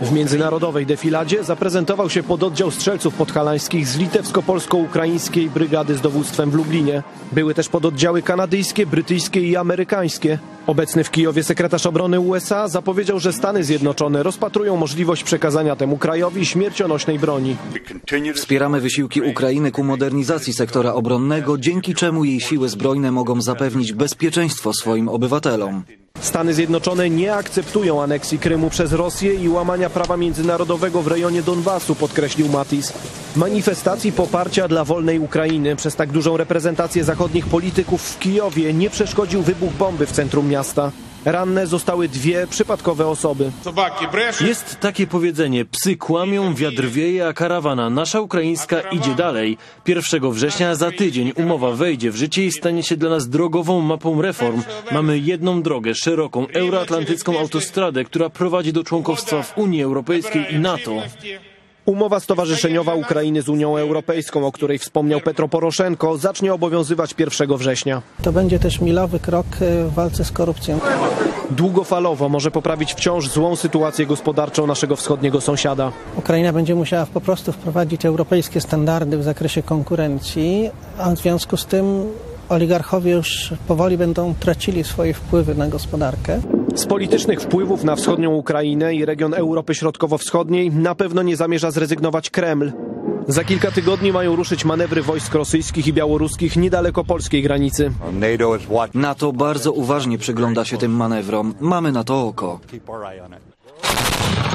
Speaker 28: W międzynarodowej defiladzie zaprezentował się pododdział strzelców podhalańskich z litewsko-polsko-ukraińskiej brygady z dowództwem w Lublinie. Były też pododdziały kanadyjskie, brytyjskie i amerykańskie. Obecny w Kijowie sekretarz obrony USA zapowiedział, że Stany Zjednoczone rozpatrują możliwość przekazania temu krajowi śmiercionośnej broni.
Speaker 32: Wspieramy wysiłki Ukrainy ku modernizacji sektora obronnego, dzięki czemu jej siły zbrojne mogą zapewnić bezpieczeństwo swoim obywatelom.
Speaker 28: Stany Zjednoczone nie akceptują aneksji Krymu przez Rosję i łamania prawa międzynarodowego w rejonie Donbasu, podkreślił Mattis. Manifestacji poparcia dla wolnej Ukrainy przez tak dużą reprezentację zachodnich polityków w Kijowie nie przeszkodził wybuch bomby w centrum miasta. Ranne zostały dwie przypadkowe osoby.
Speaker 16: Jest takie powiedzenie, psy kłamią, wiatr wieje, a karawana nasza ukraińska idzie dalej. 1 września za tydzień umowa wejdzie w życie i stanie się dla nas drogową mapą reform. Mamy jedną drogę, szeroką, euroatlantycką autostradę, która prowadzi do członkostwa w Unii Europejskiej i NATO.
Speaker 28: Umowa stowarzyszeniowa Ukrainy z Unią Europejską, o której wspomniał Petro Poroszenko, zacznie obowiązywać 1 września.
Speaker 33: To będzie też milowy krok w walce z korupcją.
Speaker 28: Długofalowo może poprawić wciąż złą sytuację gospodarczą naszego wschodniego sąsiada.
Speaker 33: Ukraina będzie musiała po prostu wprowadzić europejskie standardy w zakresie konkurencji, a w związku z tym oligarchowie już powoli będą tracili swoje wpływy na gospodarkę.
Speaker 28: Z politycznych wpływów na wschodnią Ukrainę i region Europy Środkowo-Wschodniej na pewno nie zamierza zrezygnować Kreml. Za kilka tygodni mają ruszyć manewry wojsk rosyjskich i białoruskich niedaleko polskiej granicy.
Speaker 32: NATO bardzo uważnie przygląda się tym manewrom. Mamy na to oko.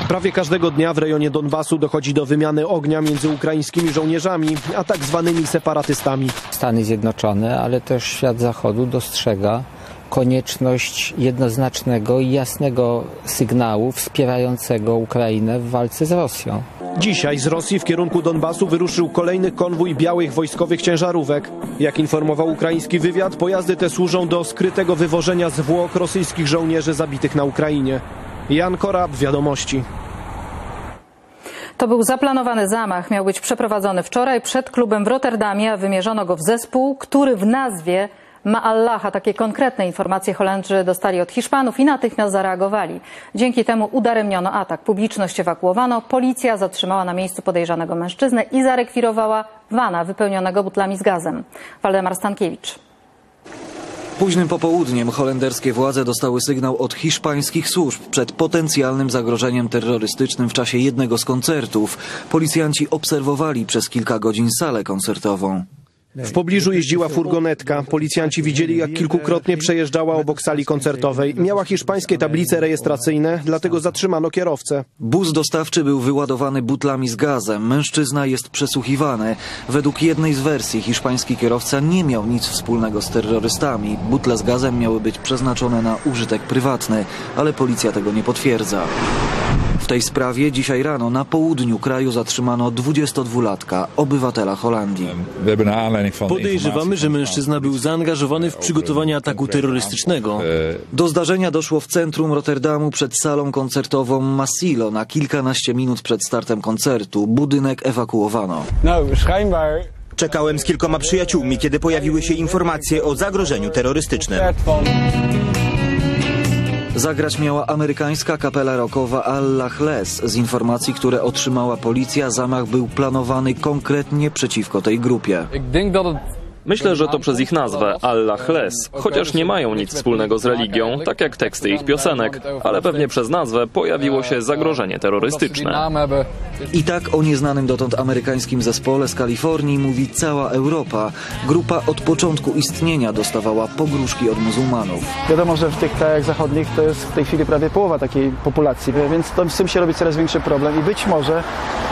Speaker 28: Prawie każdego dnia w rejonie Donbasu dochodzi do wymiany ognia między ukraińskimi żołnierzami a tak zwanymi separatystami.
Speaker 34: Stany Zjednoczone, ale też świat Zachodu dostrzega konieczność jednoznacznego i jasnego sygnału wspierającego Ukrainę w walce z Rosją.
Speaker 28: Dzisiaj z Rosji w kierunku Donbasu wyruszył kolejny konwój białych wojskowych ciężarówek. Jak informował ukraiński wywiad, pojazdy te służą do skrytego wywożenia zwłok rosyjskich żołnierzy zabitych na Ukrainie. Jan Korab, Wiadomości.
Speaker 1: To był zaplanowany zamach. Miał być przeprowadzony wczoraj przed klubem w Rotterdamie, a wymierzono go w zespół, który w nazwie ma Allaha. Takie konkretne informacje Holendrzy dostali od Hiszpanów i natychmiast zareagowali. Dzięki temu udaremniono atak. Publiczność ewakuowano, policja zatrzymała na miejscu podejrzanego mężczyznę i zarekwirowała wana wypełnionego butlami z gazem. Waldemar Stankiewicz.
Speaker 32: Późnym popołudniem holenderskie władze dostały sygnał od hiszpańskich służb przed potencjalnym zagrożeniem terrorystycznym w czasie jednego z koncertów. Policjanci obserwowali przez kilka godzin salę koncertową.
Speaker 28: W pobliżu jeździła furgonetka. Policjanci widzieli, jak kilkukrotnie przejeżdżała obok sali koncertowej. Miała hiszpańskie tablice rejestracyjne, dlatego zatrzymano kierowcę.
Speaker 32: Bus dostawczy był wyładowany butlami z gazem. Mężczyzna jest przesłuchiwany. Według jednej z wersji hiszpański kierowca nie miał nic wspólnego z terrorystami. Butle z gazem miały być przeznaczone na użytek prywatny, ale policja tego nie potwierdza. W tej sprawie dzisiaj rano na południu kraju zatrzymano 22-latka, obywatela Holandii.
Speaker 16: Podejrzewamy, że mężczyzna był zaangażowany w przygotowanie ataku terrorystycznego.
Speaker 32: Do zdarzenia doszło w centrum Rotterdamu przed salą koncertową Massilo na kilkanaście minut przed startem koncertu. Budynek ewakuowano.
Speaker 21: Czekałem z kilkoma przyjaciółmi, kiedy pojawiły się informacje o zagrożeniu terrorystycznym.
Speaker 32: Zagrać miała amerykańska kapela rockowa Allah Les. Z informacji, które otrzymała policja, zamach był planowany konkretnie przeciwko tej grupie.
Speaker 9: Myślę, że to przez ich nazwę Allah Les, chociaż nie mają nic wspólnego z religią, tak jak teksty ich piosenek, ale pewnie przez nazwę pojawiło się zagrożenie terrorystyczne.
Speaker 32: I tak o nieznanym dotąd amerykańskim zespole z Kalifornii mówi cała Europa. Grupa od początku istnienia dostawała pogróżki od muzułmanów.
Speaker 35: Wiadomo, że w tych krajach zachodnich to jest w tej chwili prawie połowa takiej populacji, więc to, z tym się robi coraz większy problem i być może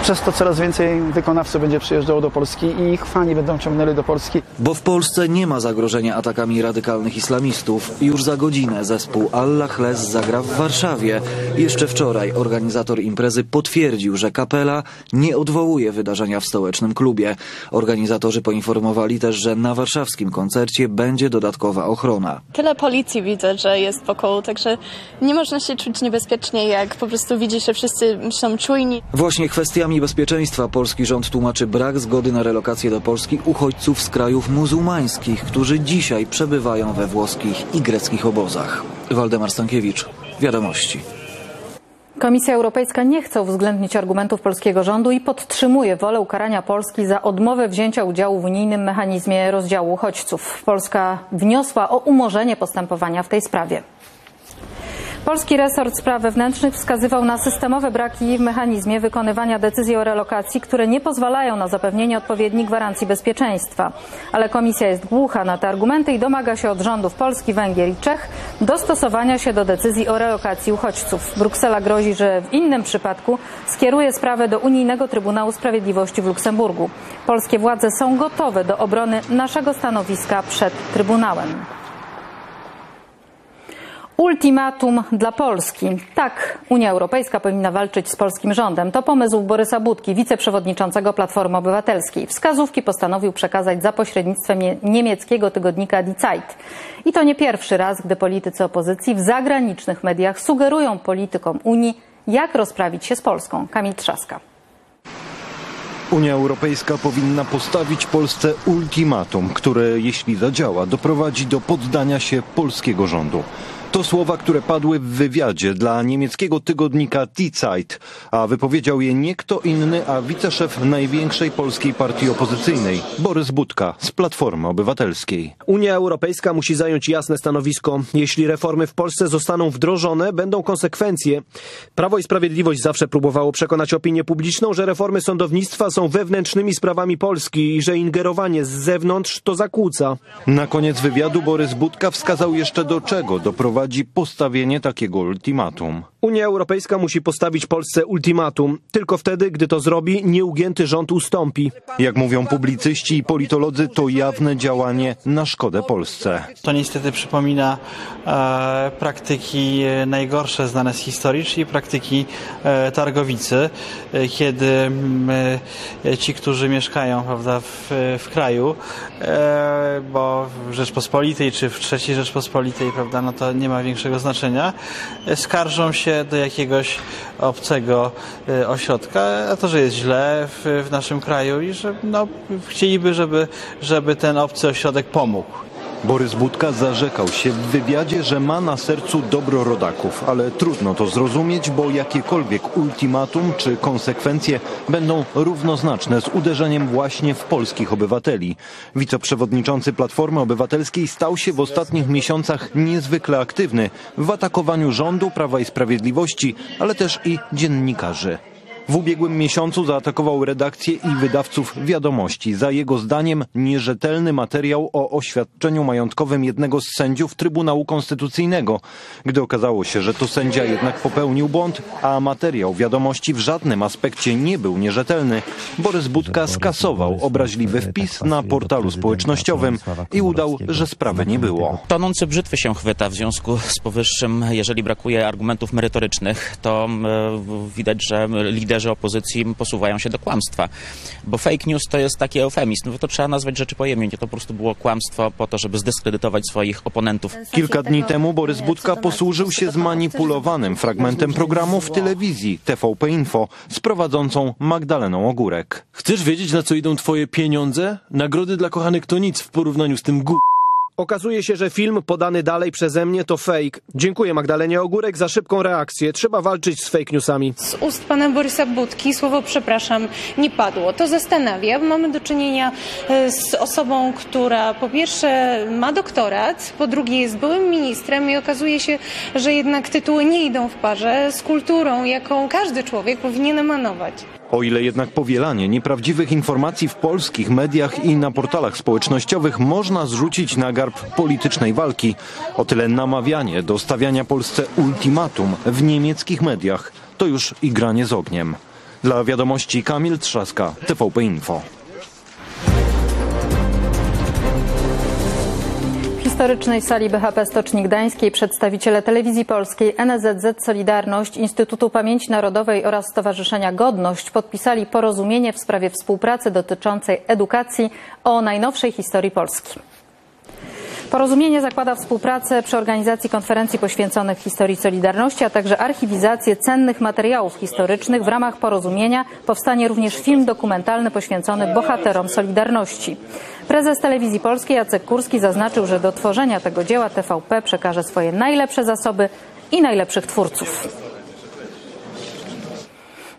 Speaker 35: przez to coraz więcej wykonawców będzie przyjeżdżało do Polski i ich fani będą ciągnęli do Polski.
Speaker 32: Bo w Polsce nie ma zagrożenia atakami radykalnych islamistów. Już za godzinę zespół Allah Les zagra w Warszawie. Jeszcze wczoraj organizator imprezy potwierdził, że kapela nie odwołuje wydarzenia w stołecznym klubie. Organizatorzy poinformowali też, że na warszawskim koncercie będzie dodatkowa ochrona.
Speaker 36: Tyle policji widzę, że jest wokół, także nie można się czuć niebezpiecznie, jak po prostu widzi, że wszyscy są czujni.
Speaker 32: Właśnie kwestiami bezpieczeństwa polski rząd tłumaczy brak zgody na relokację do Polski uchodźców z krajów muzułmańskich, którzy dzisiaj przebywają we włoskich i greckich obozach. Waldemar Stankiewicz, Wiadomości.
Speaker 1: Komisja Europejska nie chce uwzględnić argumentów polskiego rządu i podtrzymuje wolę ukarania Polski za odmowę wzięcia udziału w unijnym mechanizmie rozdziału uchodźców. Polska wniosła o umorzenie postępowania w tej sprawie. Polski resort spraw wewnętrznych wskazywał na systemowe braki w mechanizmie wykonywania decyzji o relokacji, które nie pozwalają na zapewnienie odpowiednich gwarancji bezpieczeństwa. Ale komisja jest głucha na te argumenty i domaga się od rządów Polski, Węgier i Czech dostosowania się do decyzji o relokacji uchodźców. Bruksela grozi, że w innym przypadku skieruje sprawę do Unijnego Trybunału Sprawiedliwości w Luksemburgu. Polskie władze są gotowe do obrony naszego stanowiska przed Trybunałem. Ultimatum dla Polski. Tak, Unia Europejska powinna walczyć z polskim rządem. To pomysł Borysa Budki, wiceprzewodniczącego Platformy Obywatelskiej. Wskazówki postanowił przekazać za pośrednictwem nie- niemieckiego tygodnika Die Zeit. I to nie pierwszy raz, gdy politycy opozycji w zagranicznych mediach sugerują politykom Unii, jak rozprawić się z Polską. Kamil Trzaska.
Speaker 37: Unia Europejska powinna postawić Polsce ultimatum, które jeśli zadziała, doprowadzi do poddania się polskiego rządu. To słowa, które padły w wywiadzie dla niemieckiego tygodnika Die Zeit, a wypowiedział je nie kto inny, a wiceszef największej polskiej partii opozycyjnej, Borys Budka z Platformy Obywatelskiej.
Speaker 28: Unia Europejska musi zająć jasne stanowisko. Jeśli reformy w Polsce zostaną wdrożone, będą konsekwencje. Prawo i Sprawiedliwość zawsze próbowało przekonać opinię publiczną, że reformy sądownictwa są wewnętrznymi sprawami Polski i że ingerowanie z zewnątrz to zakłóca.
Speaker 37: Na koniec wywiadu Borys Budka wskazał jeszcze do czego doprowadzi postawienie takiego ultimatum.
Speaker 28: Unia Europejska musi postawić Polsce ultimatum. Tylko wtedy, gdy to zrobi, nieugięty rząd ustąpi.
Speaker 37: Jak mówią publicyści i politolodzy, to jawne działanie na szkodę Polsce.
Speaker 38: To niestety przypomina e, praktyki e, najgorsze znane z historii, czyli praktyki e, targowicy, e, kiedy mm, e, ci, którzy mieszkają prawda, w, w kraju, e, bo w Rzeczpospolitej czy w III Rzeczpospolitej, prawda, no to nie ma większego znaczenia, e, skarżą się do jakiegoś obcego e, ośrodka, a to, że jest źle w, w naszym kraju i że no, chcieliby, żeby, żeby ten obcy ośrodek pomógł.
Speaker 37: Borys Budka zarzekał się w wywiadzie, że ma na sercu dobro rodaków, ale trudno to zrozumieć, bo jakiekolwiek ultimatum czy konsekwencje będą równoznaczne z uderzeniem właśnie w polskich obywateli. Wiceprzewodniczący Platformy Obywatelskiej stał się w ostatnich miesiącach niezwykle aktywny w atakowaniu rządu Prawa i Sprawiedliwości, ale też i dziennikarzy. W ubiegłym miesiącu zaatakował redakcję i wydawców wiadomości. Za jego zdaniem nierzetelny materiał o oświadczeniu majątkowym jednego z sędziów Trybunału Konstytucyjnego. Gdy okazało się, że to sędzia jednak popełnił błąd, a materiał wiadomości w żadnym aspekcie nie był nierzetelny, Borys Budka skasował obraźliwy wpis na portalu społecznościowym i udał, że sprawy nie było.
Speaker 39: Tonący brzytwy się chwyta w związku z powyższym. Jeżeli brakuje argumentów merytorycznych, to e, widać, że liderzy opozycji posuwają się do kłamstwa. Bo fake news to jest taki eufemizm. No to trzeba nazwać rzeczy po imieniu. To po prostu było kłamstwo po to, żeby zdyskredytować swoich oponentów.
Speaker 37: Kilka dni temu Borys Budka posłużył się zmanipulowanym fragmentem programu w telewizji TVP Info z prowadzącą Magdaleną Ogórek.
Speaker 16: Chcesz wiedzieć, na co idą twoje pieniądze? Nagrody dla kochanek to nic w porównaniu z tym gó...
Speaker 28: Okazuje się, że film podany dalej przeze mnie to fake. Dziękuję Magdalenie Ogórek za szybką reakcję. Trzeba walczyć z fake newsami.
Speaker 40: Z ust pana Borysa Budki słowo przepraszam nie padło. To zastanawia, mamy do czynienia e, z osobą, która po pierwsze ma doktorat, po drugie jest byłym ministrem i okazuje się, że jednak tytuły nie idą w parze z kulturą, jaką każdy człowiek powinien emanować.
Speaker 37: O ile jednak powielanie nieprawdziwych informacji w polskich mediach i na portalach społecznościowych można zrzucić na garb politycznej walki, o tyle namawianie do stawiania Polsce ultimatum w niemieckich mediach to już igranie z ogniem. Dla wiadomości Kamil Trzaska, TVP Info.
Speaker 1: Historycznej sali BHP Stoczni Gdańskiej przedstawiciele Telewizji Polskiej, NSZZ Solidarność, Instytutu Pamięci Narodowej oraz Stowarzyszenia Godność podpisali porozumienie w sprawie współpracy dotyczącej edukacji o najnowszej historii Polski. Porozumienie zakłada współpracę przy organizacji konferencji poświęconych historii Solidarności, a także archiwizację cennych materiałów historycznych. W ramach porozumienia powstanie również film dokumentalny poświęcony bohaterom Solidarności. Prezes Telewizji Polskiej Jacek Kurski zaznaczył, że do tworzenia tego dzieła TVP przekaże swoje najlepsze zasoby i najlepszych twórców.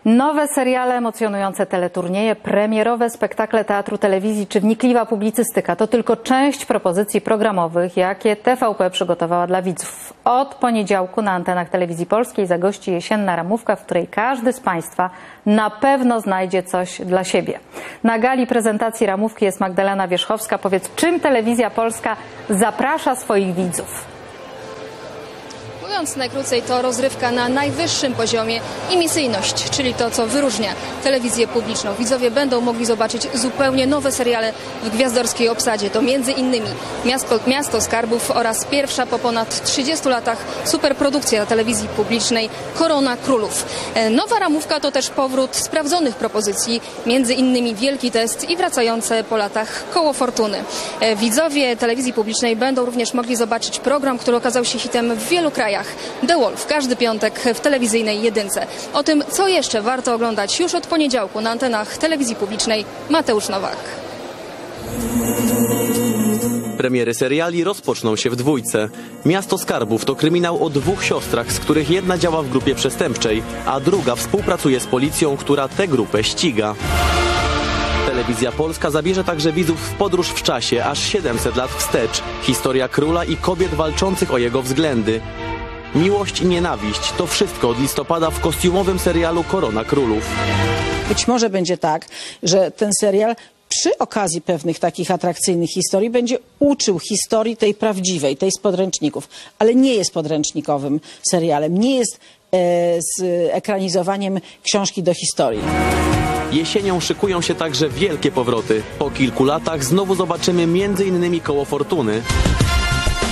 Speaker 1: Nowe seriale, emocjonujące teleturnieje, premierowe spektakle teatru, telewizji czy wnikliwa publicystyka to tylko część propozycji programowych, jakie TVP przygotowała dla widzów. Od poniedziałku na antenach telewizji polskiej zagości jesienna ramówka, w której każdy z Państwa na pewno znajdzie coś dla siebie. Na gali prezentacji ramówki jest Magdalena Wierzchowska. Powiedz, czym telewizja polska zaprasza swoich widzów?
Speaker 41: Mówiąc najkrócej, to rozrywka na najwyższym poziomie i misyjność, czyli to, co wyróżnia telewizję publiczną. Widzowie będą mogli zobaczyć zupełnie nowe seriale w gwiazdorskiej obsadzie. To między innymi Miasto, Miasto Skarbów oraz pierwsza po ponad 30 latach superprodukcja telewizji publicznej Korona Królów. E, Nowa ramówka to też powrót sprawdzonych propozycji, między innymi Wielki Test i wracające po latach Koło Fortuny. E, Widzowie telewizji publicznej będą również mogli zobaczyć program, który okazał się hitem w wielu krajach. The Wolf każdy piątek w telewizyjnej jedynce. O tym, co jeszcze warto oglądać już od poniedziałku na antenach telewizji publicznej Mateusz Nowak.
Speaker 42: Premiery seriali rozpoczną się w dwójce. Miasto Skarbów to kryminał o dwóch siostrach, z których jedna działa w grupie przestępczej, a druga współpracuje z policją, która tę grupę ściga. Telewizja Polska zabierze także widzów w podróż w czasie aż 700 lat wstecz. Historia króla i kobiet walczących o jego względy. Miłość i nienawiść to wszystko od listopada w kostiumowym serialu Korona Królów.
Speaker 43: Być może będzie tak, że ten serial przy okazji pewnych takich atrakcyjnych historii będzie uczył historii tej prawdziwej, tej z podręczników, ale nie jest podręcznikowym serialem, nie jest e, z ekranizowaniem książki do historii.
Speaker 42: Jesienią szykują się także wielkie powroty. Po kilku latach znowu zobaczymy m.in. Koło Fortuny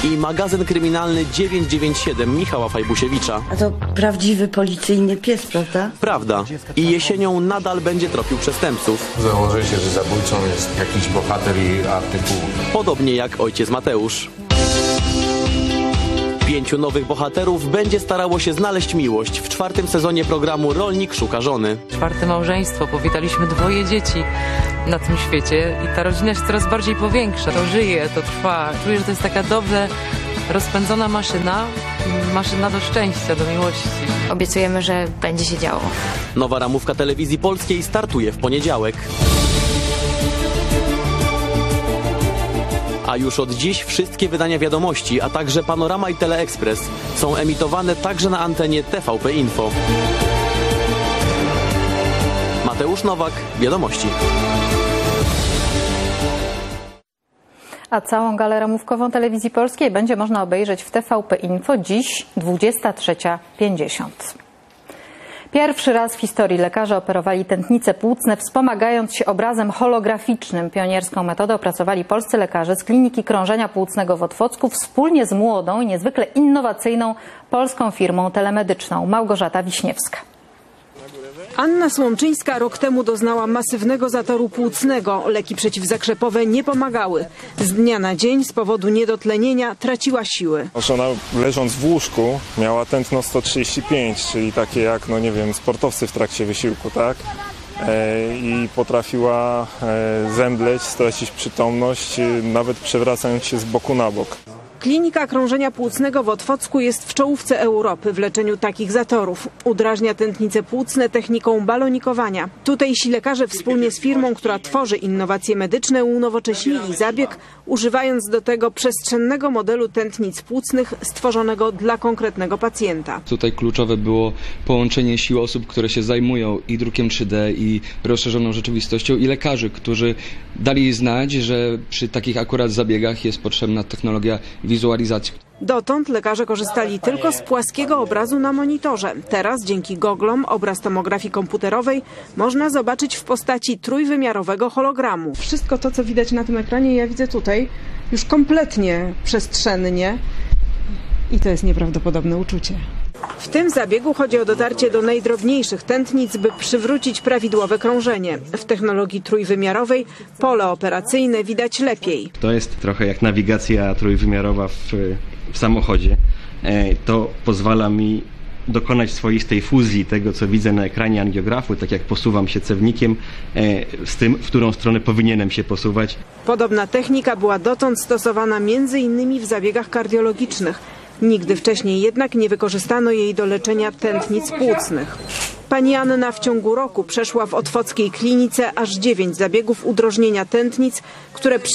Speaker 42: i magazyn kryminalny 997 Michała Fajbusiewicza.
Speaker 44: A to prawdziwy policyjny pies, prawda?
Speaker 42: Prawda. I jesienią nadal będzie tropił przestępców.
Speaker 45: Założę się, że zabójcą jest jakiś bohater i artykuł.
Speaker 42: Podobnie jak ojciec Mateusz. Pięciu nowych bohaterów będzie starało się znaleźć miłość w czwartym sezonie programu Rolnik szuka żony.
Speaker 46: Czwarte małżeństwo, powitaliśmy dwoje dzieci na tym świecie i ta rodzina się coraz bardziej powiększa. To żyje, to trwa. Czuję, że to jest taka dobrze rozpędzona maszyna, maszyna do szczęścia, do miłości.
Speaker 47: Obiecujemy, że będzie się działo.
Speaker 42: Nowa ramówka telewizji polskiej startuje w poniedziałek. A już od dziś wszystkie wydania wiadomości, a także Panorama i Teleexpress są emitowane także na antenie TVP Info. Mateusz Nowak, Wiadomości.
Speaker 1: A całą galę ramówkową telewizji polskiej będzie można obejrzeć w TVP Info dziś 23.50. Pierwszy raz w historii lekarze operowali tętnice płucne, wspomagając się obrazem holograficznym. Pionierską metodę opracowali polscy lekarze z Kliniki Krążenia Płucnego w Otwocku wspólnie z młodą i niezwykle innowacyjną polską firmą telemedyczną Małgorzata Wiśniewska.
Speaker 48: Anna Słomczyńska rok temu doznała masywnego zatoru płucnego. Leki przeciwzakrzepowe nie pomagały. Z dnia na dzień z powodu niedotlenienia traciła siły.
Speaker 49: Ona leżąc w łóżku miała tętno 135, czyli takie jak, no nie wiem, sportowcy w trakcie wysiłku, tak? e, i potrafiła e, zemdleć, stracić przytomność, e, nawet przewracając się z boku na bok.
Speaker 48: Klinika krążenia płucnego w Otwocku jest w czołówce Europy w leczeniu takich zatorów. Udrażnia tętnice płucne techniką balonikowania. Tutejsi lekarze wspólnie z firmą, która tworzy innowacje medyczne, unowocześnili zabieg, używając do tego przestrzennego modelu tętnic płucnych stworzonego dla konkretnego pacjenta.
Speaker 50: Tutaj kluczowe było połączenie sił osób, które się zajmują i drukiem 3D, i rozszerzoną rzeczywistością, i lekarzy, którzy dali znać, że przy takich akurat zabiegach jest potrzebna technologia wizualizacji.
Speaker 48: Dotąd lekarze korzystali tylko z płaskiego obrazu na monitorze. Teraz dzięki goglom obraz tomografii komputerowej można zobaczyć w postaci trójwymiarowego hologramu. Wszystko to, co widać na tym ekranie, ja widzę tutaj już kompletnie przestrzennie i to jest nieprawdopodobne uczucie. W tym zabiegu chodzi o dotarcie do najdrobniejszych tętnic, by przywrócić prawidłowe krążenie. W technologii trójwymiarowej pole operacyjne widać lepiej.
Speaker 51: To jest trochę jak nawigacja trójwymiarowa w, w samochodzie. E, To pozwala mi dokonać swoistej fuzji tego, co widzę na ekranie angiografu, tak jak posuwam się cewnikiem, e, z tym, w którą stronę powinienem się posuwać.
Speaker 48: Podobna technika była dotąd stosowana m.in. w zabiegach kardiologicznych. Nigdy wcześniej jednak nie wykorzystano jej do leczenia tętnic płucnych. Pani Anna w ciągu roku przeszła w otwockiej klinice aż dziewięć zabiegów udrożnienia tętnic, które przy